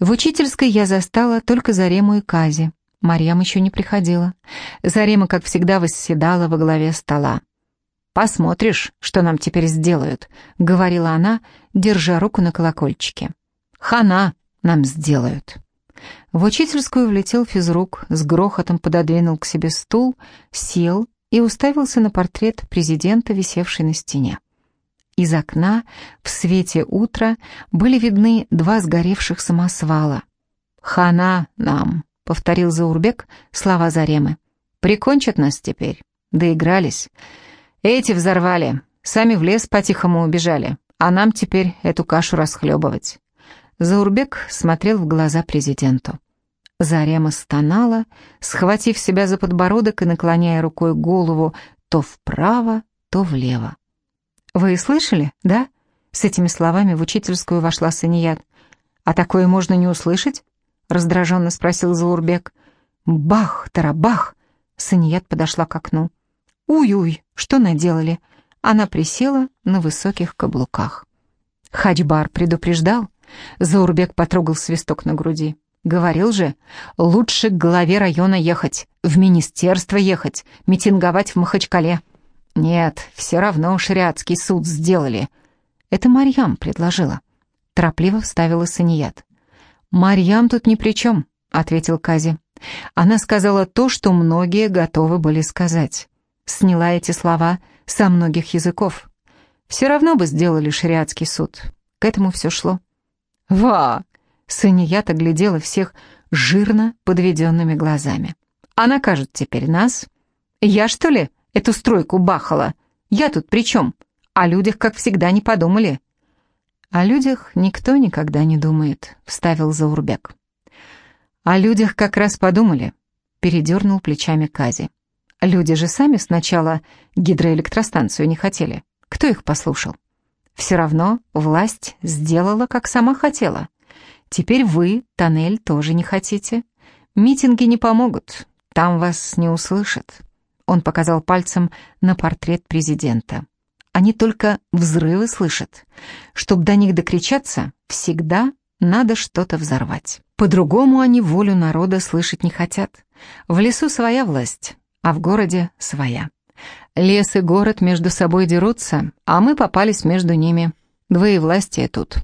В учительской я застала только Зарему и Кази. Марьям еще не приходила. Зарема, как всегда, восседала во главе стола. «Посмотришь, что нам теперь сделают», — говорила она, держа руку на колокольчике. «Хана нам сделают». В учительскую влетел физрук, с грохотом пододвинул к себе стул, сел и уставился на портрет президента, висевший на стене. Из окна в свете утра были видны два сгоревших самосвала. «Хана нам», — повторил Заурбек слова Заремы. «Прикончат нас теперь. Доигрались. Эти взорвали, сами в лес по-тихому убежали, а нам теперь эту кашу расхлебывать». Заурбек смотрел в глаза президенту. Зарема стонала, схватив себя за подбородок и наклоняя рукой голову то вправо, то влево. «Вы слышали, да?» С этими словами в учительскую вошла Саният. «А такое можно не услышать?» Раздраженно спросил Заурбек. «Бах, тарабах!» Саният подошла к окну. «Уй-уй, что наделали?» Она присела на высоких каблуках. Хаджбар предупреждал. Заурбек потрогал свисток на груди. Говорил же, лучше к главе района ехать, в министерство ехать, митинговать в Махачкале. Нет, все равно шариатский суд сделали. Это Марьям предложила. Торопливо вставила Саният. «Марьям тут ни при чем», — ответил Кази. Она сказала то, что многие готовы были сказать. Сняла эти слова со многих языков. Все равно бы сделали шариатский суд. К этому все шло. «Ва!» Саният оглядела всех жирно подведенными глазами. «Она кажет теперь нас. Я, что ли, эту стройку бахала? Я тут при чем? О людях, как всегда, не подумали». «О людях никто никогда не думает», — вставил Заурбек. «О людях как раз подумали», — передернул плечами Кази. «Люди же сами сначала гидроэлектростанцию не хотели. Кто их послушал? Все равно власть сделала, как сама хотела». Теперь вы, тоннель, тоже не хотите. Митинги не помогут, там вас не услышат. Он показал пальцем на портрет президента. Они только взрывы слышат. Чтобы до них докричаться, всегда надо что-то взорвать. По-другому они волю народа слышать не хотят. В лесу своя власть, а в городе своя. Лес и город между собой дерутся, а мы попались между ними. Двоевластие тут.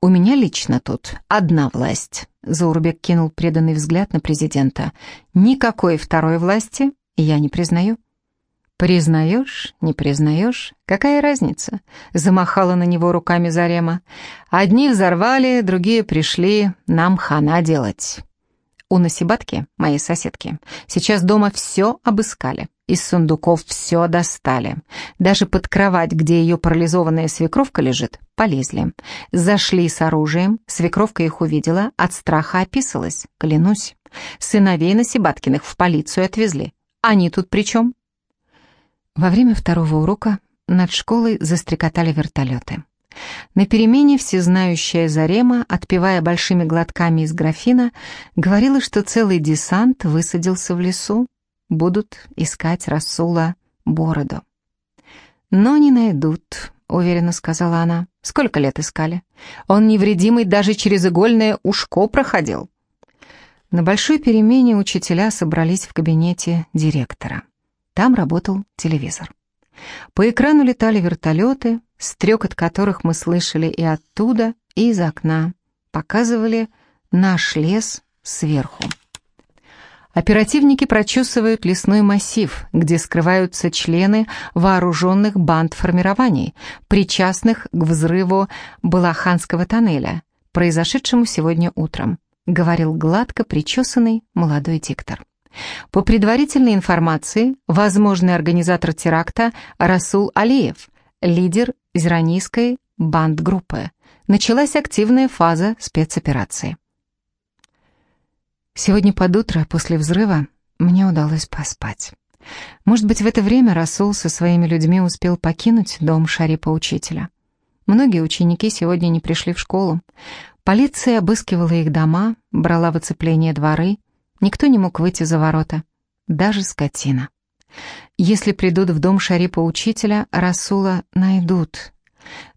«У меня лично тут одна власть», — Заурбек кинул преданный взгляд на президента. «Никакой второй власти я не признаю». «Признаешь, не признаешь, какая разница?» — замахала на него руками Зарема. «Одни взорвали, другие пришли нам хана делать». У Насибатки, моей соседки, сейчас дома все обыскали. Из сундуков все достали. Даже под кровать, где ее парализованная свекровка лежит, полезли. Зашли с оружием, свекровка их увидела, от страха описалась, клянусь. Сыновей Насибаткиных в полицию отвезли. Они тут при чем? Во время второго урока над школой застрекотали вертолеты. На перемене всезнающая Зарема, отпивая большими глотками из графина, говорила, что целый десант высадился в лесу, будут искать Расула бороду. «Но не найдут», — уверенно сказала она. «Сколько лет искали? Он невредимый даже через игольное ушко проходил». На большой перемене учителя собрались в кабинете директора. Там работал телевизор. По экрану летали вертолеты, стрекот которых мы слышали и оттуда, и из окна. Показывали наш лес сверху. Оперативники прочесывают лесной массив, где скрываются члены вооруженных банд формирований, причастных к взрыву Балаханского тоннеля, произошедшему сегодня утром, говорил гладко причесанный молодой диктор. По предварительной информации, возможный организатор теракта Расул Алиев, лидер изранийской бандгруппы. Началась активная фаза спецоперации. Сегодня под утро, после взрыва, мне удалось поспать. Может быть, в это время Расул со своими людьми успел покинуть дом Шарипа-учителя. Многие ученики сегодня не пришли в школу. Полиция обыскивала их дома, брала в оцепление дворы. Никто не мог выйти за ворота. Даже скотина. Если придут в дом Шарипа-учителя, Расула найдут.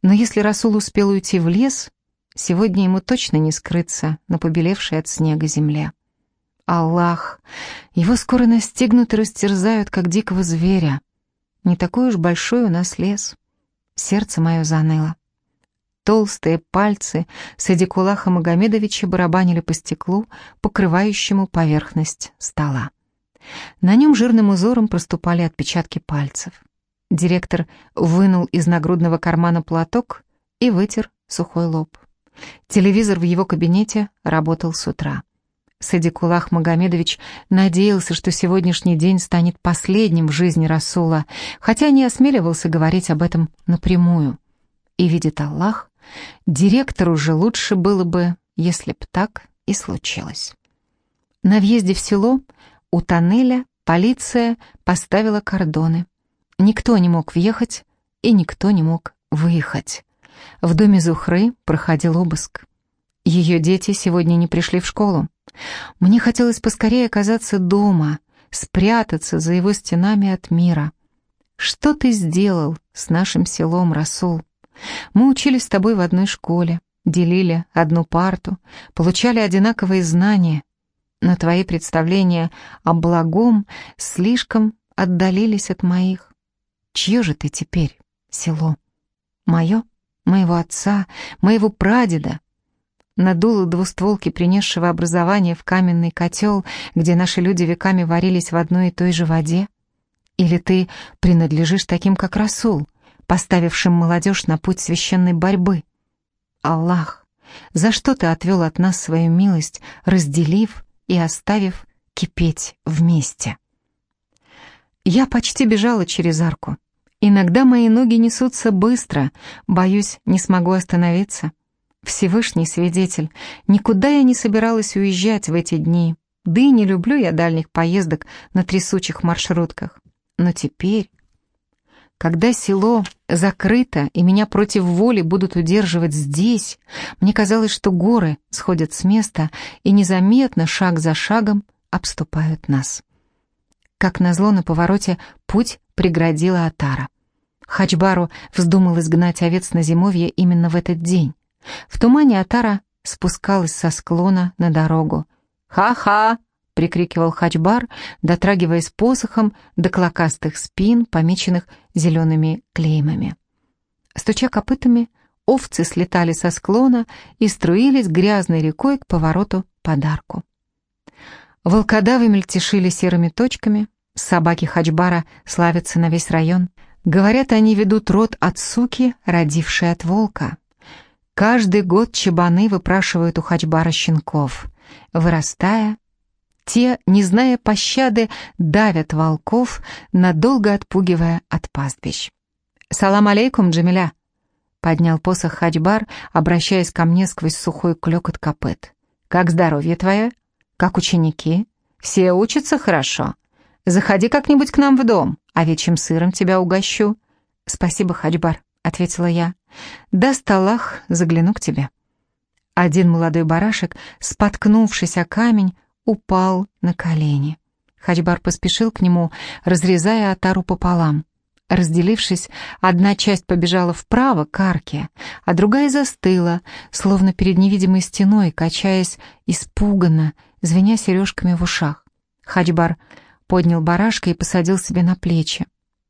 Но если Расул успел уйти в лес, Сегодня ему точно не скрыться на побелевшей от снега земле. Аллах! Его скоро настигнут и растерзают, как дикого зверя. Не такой уж большой у нас лес. Сердце мое заныло. Толстые пальцы Садикулаха Магомедовича барабанили по стеклу, покрывающему поверхность стола. На нем жирным узором проступали отпечатки пальцев. Директор вынул из нагрудного кармана платок и вытер сухой лоб. Телевизор в его кабинете работал с утра. Садикулах Магомедович надеялся, что сегодняшний день станет последним в жизни Расула, хотя не осмеливался говорить об этом напрямую. И видит Аллах, директору же лучше было бы, если б так и случилось. На въезде в село у тоннеля полиция поставила кордоны. Никто не мог въехать и никто не мог выехать. В доме Зухры проходил обыск. Ее дети сегодня не пришли в школу. Мне хотелось поскорее оказаться дома, спрятаться за его стенами от мира. Что ты сделал с нашим селом, Расул? Мы учились с тобой в одной школе, делили одну парту, получали одинаковые знания, но твои представления о благом слишком отдалились от моих. Чье же ты теперь, село? Мое? Моего отца? Моего прадеда? надуло двустволки принесшего образования в каменный котел, где наши люди веками варились в одной и той же воде? Или ты принадлежишь таким, как Расул, поставившим молодежь на путь священной борьбы? Аллах, за что ты отвел от нас свою милость, разделив и оставив кипеть вместе? Я почти бежала через арку. Иногда мои ноги несутся быстро, боюсь, не смогу остановиться. Всевышний свидетель, никуда я не собиралась уезжать в эти дни, да и не люблю я дальних поездок на трясучих маршрутках. Но теперь, когда село закрыто и меня против воли будут удерживать здесь, мне казалось, что горы сходят с места и незаметно, шаг за шагом, обступают нас. Как назло на повороте путь преградила Атара. Хачбару вздумал изгнать овец на зимовье именно в этот день. В тумане Атара спускалась со склона на дорогу. «Ха-ха!» — прикрикивал Хачбар, дотрагиваясь посохом до клокастых спин, помеченных зелеными клеймами. Стуча копытами, овцы слетали со склона и струились грязной рекой к повороту подарку. Волкодавы мельтешили серыми точками, собаки Хачбара славятся на весь район. Говорят, они ведут род от суки, родившей от волка. Каждый год чебаны выпрашивают у Хачбара щенков. Вырастая, те, не зная пощады, давят волков, надолго отпугивая от пастбищ. «Салам алейкум, Джамиля!» — поднял посох Хачбар, обращаясь ко мне сквозь сухой клёкот копыт. «Как здоровье твое? Как ученики? Все учатся хорошо? Заходи как-нибудь к нам в дом, овечьим сыром тебя угощу». «Спасибо, Хачбар», — ответила я. «Даст Аллах, загляну к тебе». Один молодой барашек, споткнувшись о камень, упал на колени. Хачбар поспешил к нему, разрезая отару пополам. Разделившись, одна часть побежала вправо, к арке, а другая застыла, словно перед невидимой стеной, качаясь испуганно, звеня сережками в ушах. Хачбар поднял барашка и посадил себе на плечи.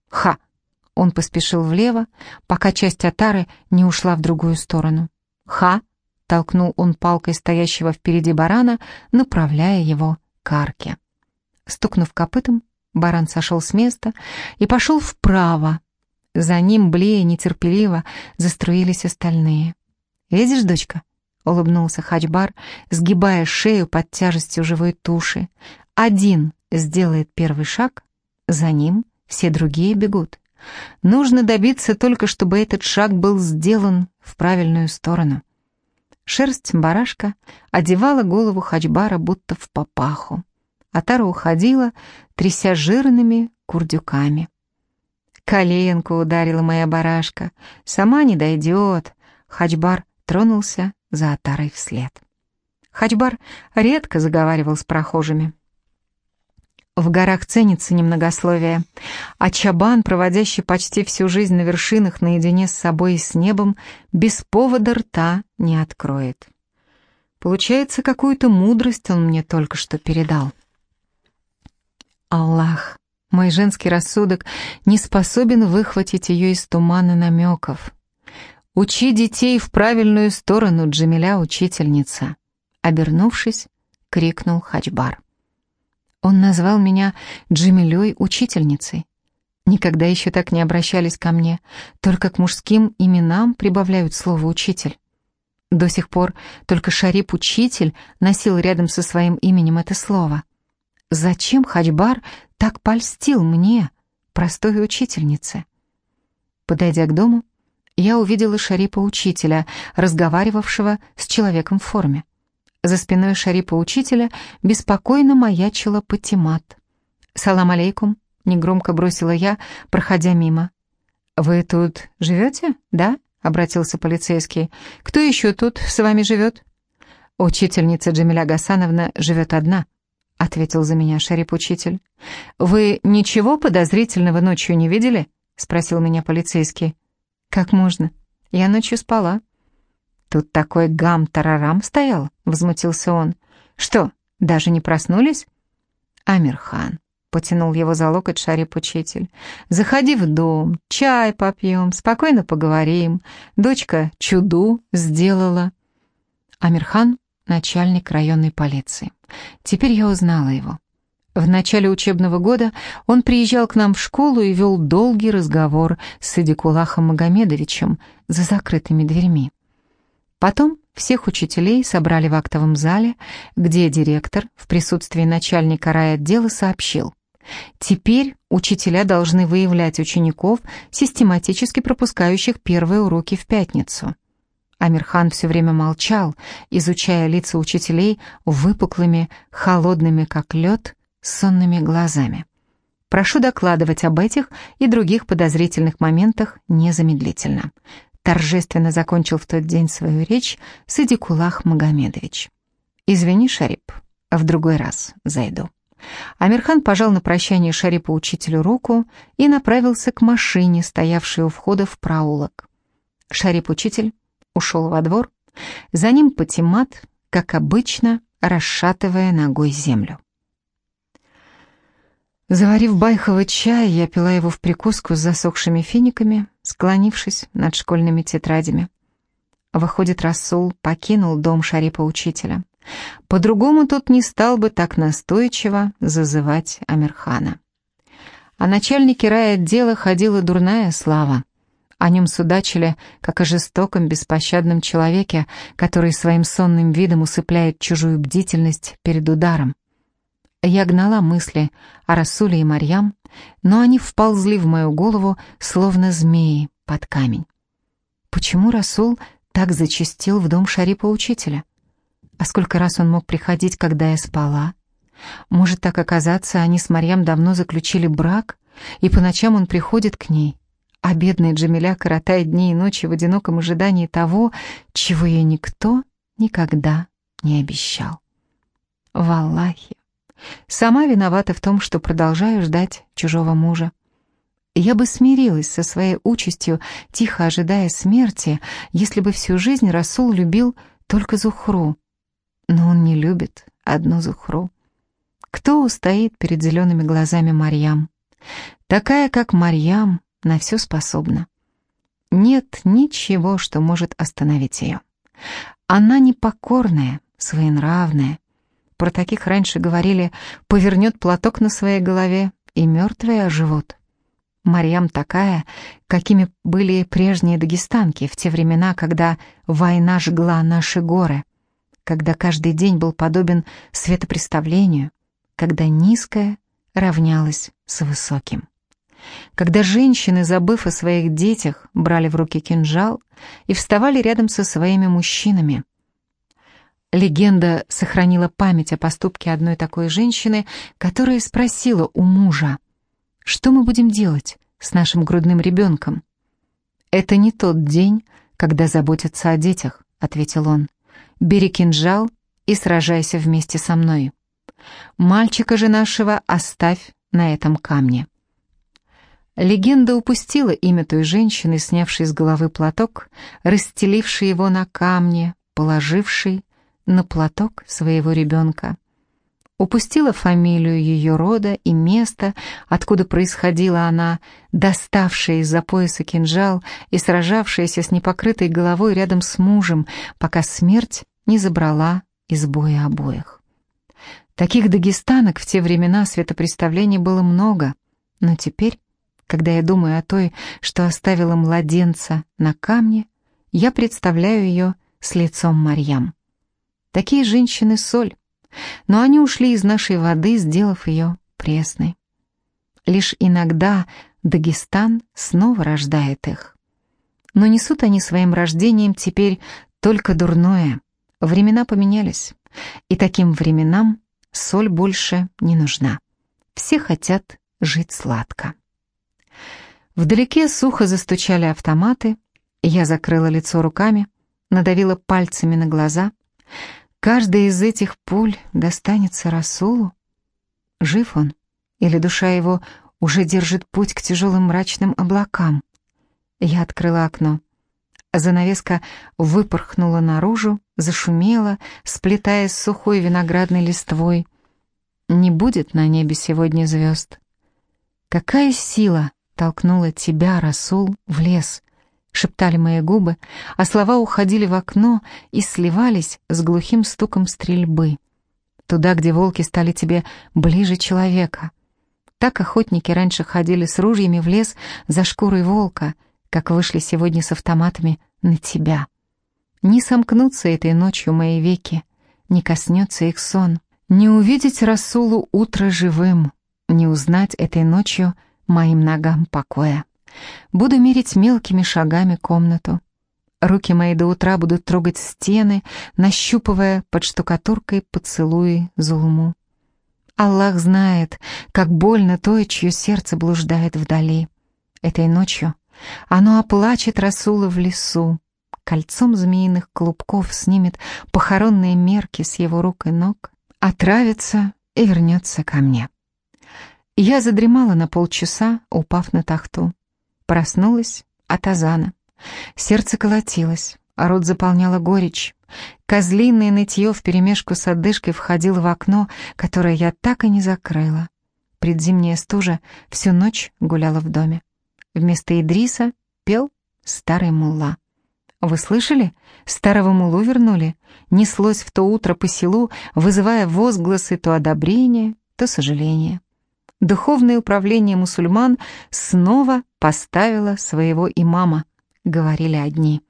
«Ха!» Он поспешил влево, пока часть отары не ушла в другую сторону. «Ха!» — толкнул он палкой стоящего впереди барана, направляя его к арке. Стукнув копытом, баран сошел с места и пошел вправо. За ним, блея нетерпеливо, заструились остальные. «Видишь, дочка?» — улыбнулся Хачбар, сгибая шею под тяжестью живой туши. «Один сделает первый шаг, за ним все другие бегут». Нужно добиться только, чтобы этот шаг был сделан в правильную сторону. Шерсть барашка одевала голову Хачбара будто в папаху. а Тара уходила, тряся жирными курдюками. Коленку ударила моя барашка. Сама не дойдет. Хачбар тронулся за Атарой вслед. Хачбар редко заговаривал с прохожими. В горах ценится немногословие, а чабан, проводящий почти всю жизнь на вершинах наедине с собой и с небом, без повода рта не откроет. Получается, какую-то мудрость он мне только что передал. Аллах, мой женский рассудок не способен выхватить ее из тумана намеков. «Учи детей в правильную сторону, Джамиля, учительница!» Обернувшись, крикнул Хачбар. Он назвал меня Джамилей учительницей. Никогда еще так не обращались ко мне, только к мужским именам прибавляют слово «учитель». До сих пор только Шарип-учитель носил рядом со своим именем это слово. Зачем Хачбар так польстил мне, простой учительнице? Подойдя к дому, я увидела Шарипа-учителя, разговаривавшего с человеком в форме. За спиной Шарипа-учителя беспокойно маячила Патимат. «Салам алейкум», — негромко бросила я, проходя мимо. «Вы тут живете, да?» — обратился полицейский. «Кто еще тут с вами живет?» «Учительница Джамиля Гасановна живет одна», — ответил за меня Шарип-учитель. «Вы ничего подозрительного ночью не видели?» — спросил меня полицейский. «Как можно? Я ночью спала». «Тут такой гам-тарарам стоял», — возмутился он. «Что, даже не проснулись?» «Амирхан», — потянул его за локоть шарип-учитель. «Заходи в дом, чай попьем, спокойно поговорим. Дочка чуду сделала». Амирхан — начальник районной полиции. Теперь я узнала его. В начале учебного года он приезжал к нам в школу и вел долгий разговор с Садикулахом Магомедовичем за закрытыми дверьми. Потом всех учителей собрали в актовом зале, где директор в присутствии начальника райотдела сообщил. Теперь учителя должны выявлять учеников, систематически пропускающих первые уроки в пятницу. Амирхан все время молчал, изучая лица учителей выпуклыми, холодными как лед, сонными глазами. Прошу докладывать об этих и других подозрительных моментах незамедлительно. Торжественно закончил в тот день свою речь Садикулах Магомедович. «Извини, Шарип, в другой раз зайду». Амирхан пожал на прощание Шарипу учителю руку и направился к машине, стоявшей у входа в проулок. Шарип-учитель ушел во двор, за ним Патимат, как обычно, расшатывая ногой землю. Заварив байховый чай, я пила его в прикуску с засохшими финиками, склонившись над школьными тетрадями. Выходит, Расул покинул дом Шарипа-учителя. По-другому тут не стал бы так настойчиво зазывать Амирхана. О начальнике райотдела ходила дурная слава. О нем судачили, как о жестоком, беспощадном человеке, который своим сонным видом усыпляет чужую бдительность перед ударом. Я гнала мысли о Расуле и Марьям, но они вползли в мою голову, словно змеи под камень. Почему Расул так зачастил в дом Шарипа-учителя? А сколько раз он мог приходить, когда я спала? Может так оказаться, они с Марьям давно заключили брак, и по ночам он приходит к ней, а бедная Джамиля коротает дни и ночи в одиноком ожидании того, чего ей никто никогда не обещал. В Аллахе, Сама виновата в том, что продолжаю ждать чужого мужа. Я бы смирилась со своей участью, тихо ожидая смерти, если бы всю жизнь Расул любил только Зухру. Но он не любит одну Зухру. Кто устоит перед зелеными глазами Марьям? Такая, как Марьям, на все способна. Нет ничего, что может остановить ее. Она непокорная, своенравная, про таких раньше говорили «повернет платок на своей голове, и мертвые оживут». Марьям такая, какими были прежние дагестанки в те времена, когда война жгла наши горы, когда каждый день был подобен светопреставлению, когда низкое равнялось с высоким. Когда женщины, забыв о своих детях, брали в руки кинжал и вставали рядом со своими мужчинами – Легенда сохранила память о поступке одной такой женщины, которая спросила у мужа, «Что мы будем делать с нашим грудным ребенком?» «Это не тот день, когда заботятся о детях», — ответил он. «Бери кинжал и сражайся вместе со мной». Мальчика же нашего оставь на этом камне». Легенда упустила имя той женщины, снявшей с головы платок, расстелившей его на камне, положившей на платок своего ребенка. Упустила фамилию ее рода и место, откуда происходила она, доставшая из-за пояса кинжал и сражавшаяся с непокрытой головой рядом с мужем, пока смерть не забрала из боя обоих. Таких дагестанок в те времена светопреставлений было много, но теперь когда я думаю о той, что оставила младенца на камне, я представляю ее с лицом Марьям. Такие женщины — соль, но они ушли из нашей воды, сделав ее пресной. Лишь иногда Дагестан снова рождает их. Но несут они своим рождением теперь только дурное. Времена поменялись, и таким временам соль больше не нужна. Все хотят жить сладко. Вдалеке сухо застучали автоматы, я закрыла лицо руками, надавила пальцами на глаза. Каждая из этих пуль достанется Расулу. Жив он, или душа его уже держит путь к тяжелым мрачным облакам? Я открыла окно. Занавеска выпорхнула наружу, зашумела, сплетаясь с сухой виноградной листвой. Не будет на небе сегодня звезд. Какая сила толкнула тебя, Расул, в лес, шептали мои губы, а слова уходили в окно и сливались с глухим стуком стрельбы. Туда, где волки стали тебе ближе человека. Так охотники раньше ходили с ружьями в лес за шкурой волка, как вышли сегодня с автоматами на тебя. Не сомкнутся этой ночью мои веки, не коснется их сон, не увидеть Расулу утро живым, не узнать этой ночью моим ногам покоя. Буду мерить мелкими шагами комнату. Руки мои до утра будут трогать стены, нащупывая под штукатуркой поцелуи зулму. Аллах знает, как больно то, чье сердце блуждает вдали. Этой ночью оно оплачет Расула в лесу, кольцом змеиных клубков снимет похоронные мерки с его рук и ног, отравится и вернется ко мне. Я задремала на полчаса, упав на тахту. Проснулась от азана. Сердце колотилось, а рот заполняла горечь. Козлиное нытье вперемешку с одышкой входило в окно, которое я так и не закрыла. Предзимняя стужа всю ночь гуляла в доме. Вместо Идриса пел старый мулла. Вы слышали? Старого мулу вернули. Неслось в то утро по селу, вызывая возгласы то одобрения, то сожаления духовное управление мусульман снова поставило своего имама, говорили одни.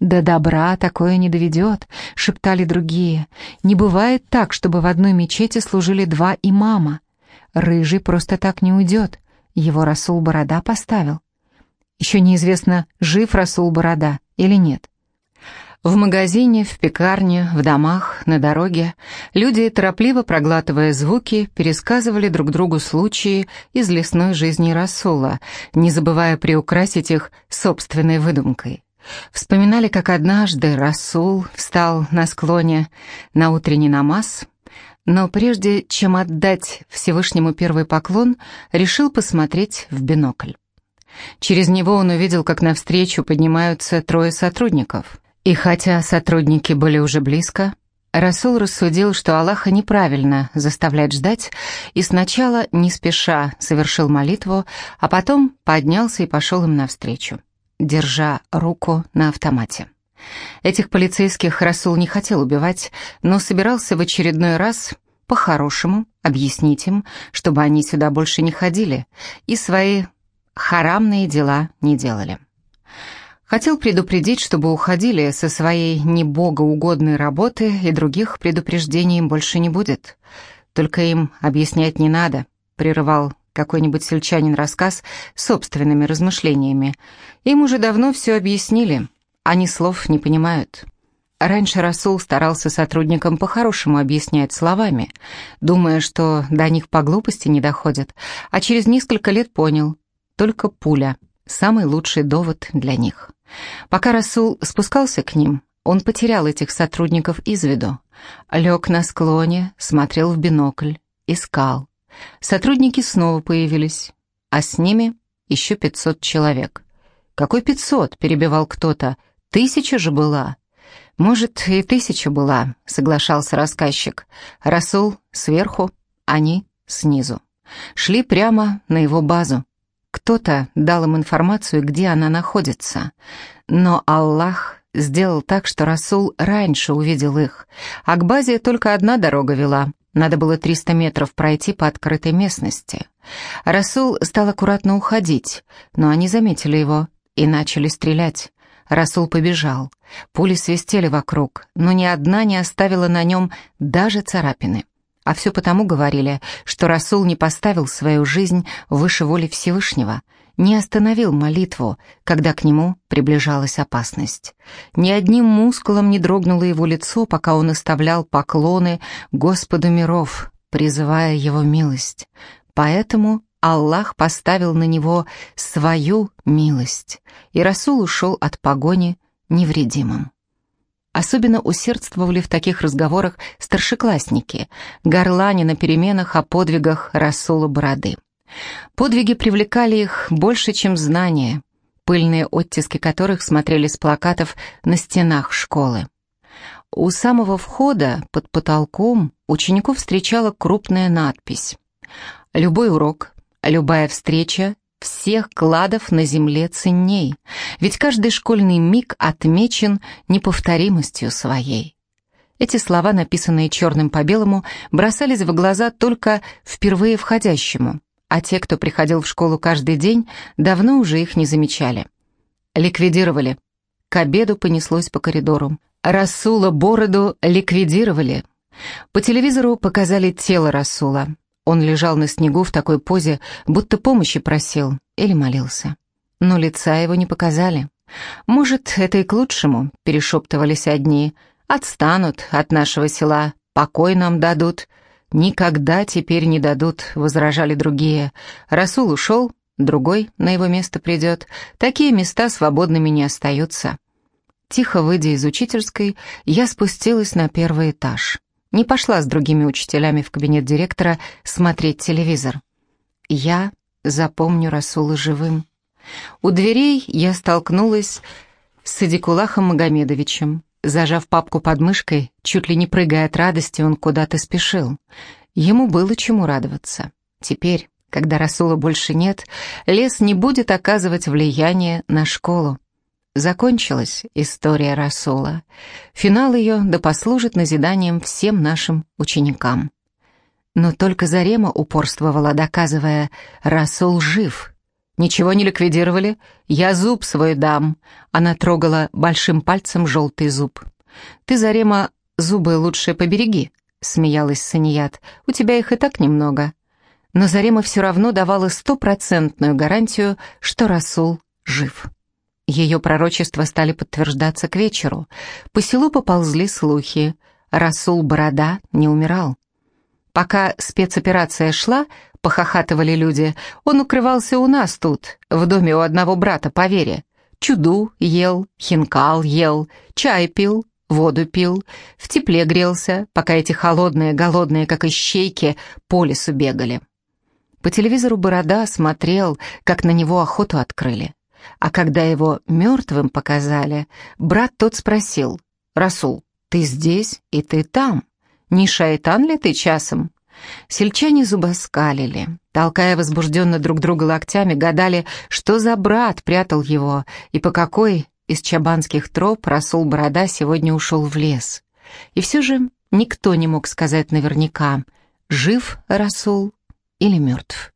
«До добра такое не доведет», — шептали другие. «Не бывает так, чтобы в одной мечети служили два имама. Рыжий просто так не уйдет, его Расул Борода поставил. Еще неизвестно, жив Расул Борода или нет. В магазине, в пекарне, в домах, на дороге люди, торопливо проглатывая звуки, пересказывали друг другу случаи из лесной жизни Расула, не забывая приукрасить их собственной выдумкой. Вспоминали, как однажды Расул встал на склоне на утренний намаз, но прежде чем отдать Всевышнему первый поклон, решил посмотреть в бинокль. Через него он увидел, как навстречу поднимаются трое сотрудников — и хотя сотрудники были уже близко, Расул рассудил, что Аллаха неправильно заставлять ждать, и сначала, не спеша, совершил молитву, а потом поднялся и пошел им навстречу, держа руку на автомате. Этих полицейских Расул не хотел убивать, но собирался в очередной раз по-хорошему объяснить им, чтобы они сюда больше не ходили и свои харамные дела не делали. Хотел предупредить, чтобы уходили со своей небогоугодной работы, и других предупреждений им больше не будет. Только им объяснять не надо, прерывал какой-нибудь сельчанин рассказ собственными размышлениями. Им уже давно все объяснили, они слов не понимают. Раньше Расул старался сотрудникам по-хорошему объяснять словами, думая, что до них по глупости не доходят, а через несколько лет понял, только пуля — самый лучший довод для них. Пока Расул спускался к ним, он потерял этих сотрудников из виду. Лег на склоне, смотрел в бинокль, искал. Сотрудники снова появились, а с ними еще 500 человек. «Какой 500?» — перебивал кто-то. «Тысяча же была». «Может, и тысяча была», — соглашался рассказчик. Расул сверху, они снизу. Шли прямо на его базу. Кто-то дал им информацию, где она находится. Но Аллах сделал так, что Расул раньше увидел их, а к базе только одна дорога вела. Надо было 300 метров пройти по открытой местности. Расул стал аккуратно уходить, но они заметили его и начали стрелять. Расул побежал. Пули свистели вокруг, но ни одна не оставила на нем даже царапины. А все потому говорили, что Расул не поставил свою жизнь выше воли Всевышнего, не остановил молитву, когда к нему приближалась опасность. Ни одним мускулом не дрогнуло его лицо, пока он оставлял поклоны Господу миров, призывая его милость. Поэтому Аллах поставил на него свою милость, и Расул ушел от погони невредимым. Особенно усердствовали в таких разговорах старшеклассники, горлане на переменах о подвигах Расула Бороды. Подвиги привлекали их больше, чем знания, пыльные оттиски которых смотрели с плакатов на стенах школы. У самого входа под потолком учеников встречала крупная надпись «Любой урок, любая встреча всех кладов на земле ценней, ведь каждый школьный миг отмечен неповторимостью своей. Эти слова, написанные черным по белому, бросались в глаза только впервые входящему, а те, кто приходил в школу каждый день, давно уже их не замечали. Ликвидировали. К обеду понеслось по коридору. Расула Бороду ликвидировали. По телевизору показали тело Расула. Он лежал на снегу в такой позе, будто помощи просил или молился. Но лица его не показали. «Может, это и к лучшему», — перешептывались одни. «Отстанут от нашего села, покой нам дадут». «Никогда теперь не дадут», — возражали другие. «Расул ушел, другой на его место придет. Такие места свободными не остаются». Тихо выйдя из учительской, я спустилась на первый этаж не пошла с другими учителями в кабинет директора смотреть телевизор. Я запомню Расула живым. У дверей я столкнулась с Садикулахом Магомедовичем. Зажав папку под мышкой, чуть ли не прыгая от радости, он куда-то спешил. Ему было чему радоваться. Теперь, когда Расула больше нет, лес не будет оказывать влияние на школу. Закончилась история Расула. Финал ее да послужит назиданием всем нашим ученикам. Но только Зарема упорствовала, доказывая, Расул жив. Ничего не ликвидировали, я зуб свой дам. Она трогала большим пальцем желтый зуб. Ты, Зарема, зубы лучше побереги, смеялась Саният. У тебя их и так немного. Но Зарема все равно давала стопроцентную гарантию, что Расул жив. Ее пророчества стали подтверждаться к вечеру. По селу поползли слухи. Расул Борода не умирал. Пока спецоперация шла, похохатывали люди, он укрывался у нас тут, в доме у одного брата по вере. Чуду ел, хинкал ел, чай пил, воду пил, в тепле грелся, пока эти холодные, голодные, как ищейки, по лесу бегали. По телевизору Борода смотрел, как на него охоту открыли. А когда его мертвым показали, брат тот спросил, «Расул, ты здесь и ты там? Не шайтан ли ты часом?» Сельчане зубоскалили, толкая возбужденно друг друга локтями, гадали, что за брат прятал его и по какой из чабанских троп Расул Борода сегодня ушел в лес. И все же никто не мог сказать наверняка, жив Расул или мертв.